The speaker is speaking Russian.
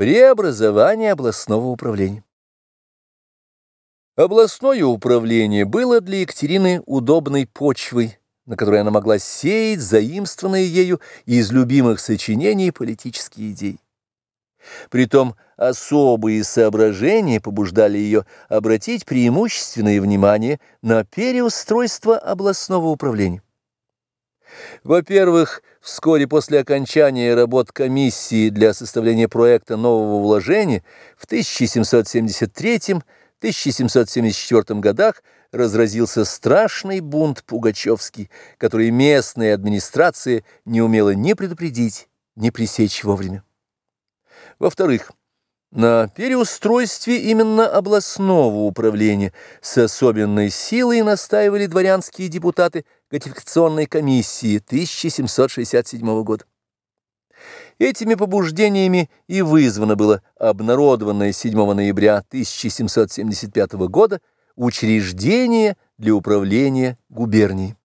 Преобразование областного управления. Областное управление было для Екатерины удобной почвой, на которой она могла сеять заимствованные ею из любимых сочинений политические идеи. Притом особые соображения побуждали ее обратить преимущественное внимание на переустройство областного управления. Во-первых, вскоре после окончания работ комиссии для составления проекта нового вложения в 1773-1774 годах разразился страшный бунт Пугачевский, который местная администрация не умела ни предупредить, ни пресечь вовремя. Во-вторых, на переустройстве именно областного управления с особенной силой настаивали дворянские депутаты Гатификационной комиссии 1767 года. Этими побуждениями и вызвано было обнародованное 7 ноября 1775 года учреждение для управления губернией.